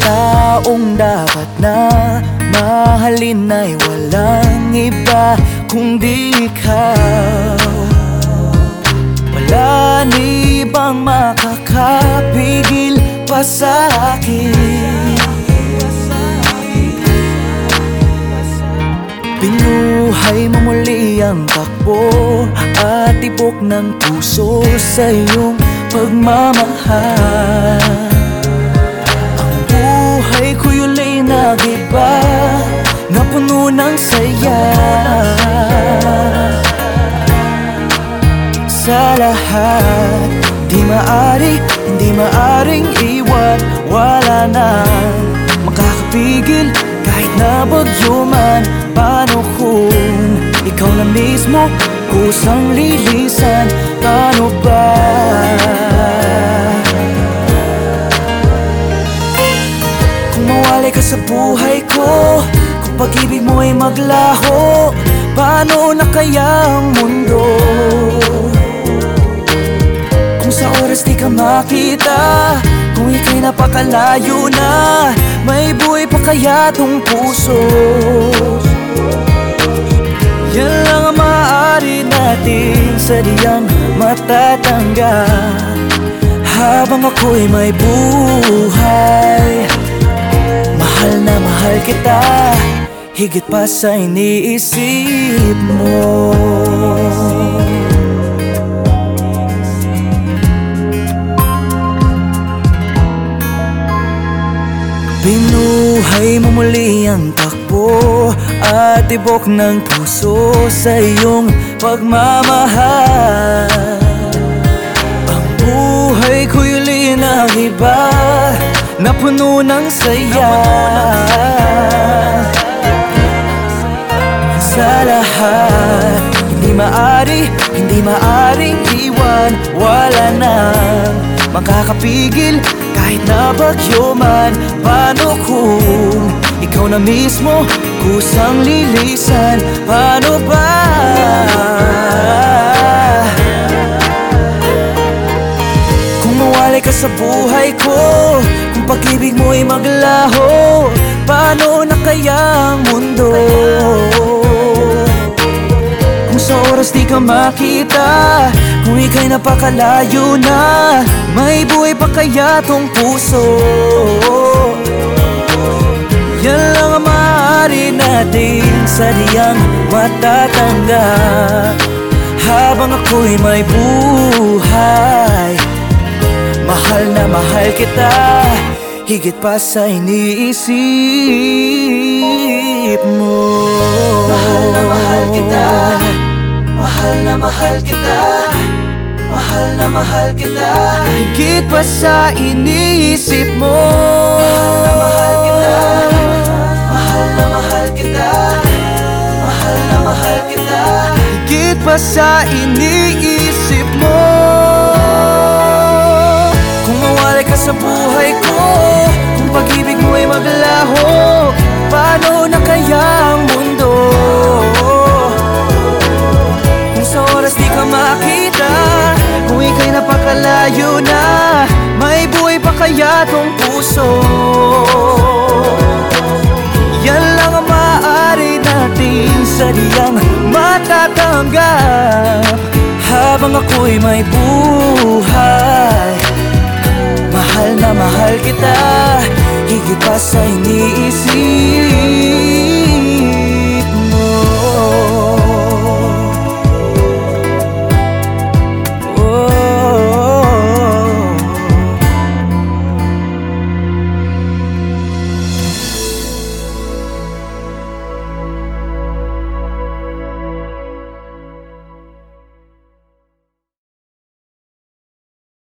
taong dapat na Mahalin ay walang iba kundi ikaw. Wala ni ibang makakapigil pa sa akin? Pinuhay mo muli ang takbo At tibok ng puso sa iyong pagmamahal ulit nag-iba Na ng saya? Sa lahat Di maari, hindi maaring iwan. Wala na makakapigil Kahit na bagyo man. Paano kung ikaw na mismo Kusang lilisan? Paano ba? Ka sa buhay ko? Kung pag-ibig mo ay maglaho Paano na kaya ang mundo? Kung sa oras di ka makita Kung ika'y napakalayo na May buhay pa kaya tong puso? Yan lang ang maaari natin Sa diyang matatanggap Habang ako'y may buhay Mahal na mahal kita Higit pa sa iniisip mo. Pinuhay mo muli ang takbo At tibok ng puso sa iyong pagmamahal. Ang buhay ko'y uli nag-iba Na puno ng saya. Sa lahat Hindi maari, hindi maaring iwan. Wala nang makakapigil kahit na bagyo man. Paano kung ikaw na mismo Kusang lilisan? Paano ba? Mawalay ka sa buhay ko Kung pag-ibig mo ay maglaho Paano na kaya ang mundo? Kung sa oras di ka makita Kung ika'y napakalayo na May buhay pa kaya tong puso Yan lang ang maaari natin Sa diyang matatanggap Habang ako'y may buhay Mahal na mahal kita Higit pa sa iniisip mo. Mahal na mahal kita Mahal na mahal kita Mahal na mahal kita. Higit pa sa iniisip mo. Mahal kita Mahal na mahal kita Mahal na mahal kita. Higit pa sa iniisip ka sa buhay ko. Kung pag-ibig mo ay maglaho Paano na kaya ang mundo? Kung sa oras di ka makita Kung ika'y napakalayo na May buhay pa kaya tong puso? Yan lang ang maaari natin sa diyang matatanggap Habang ako'y may buhay na mahal kita Higit pa sa iniisip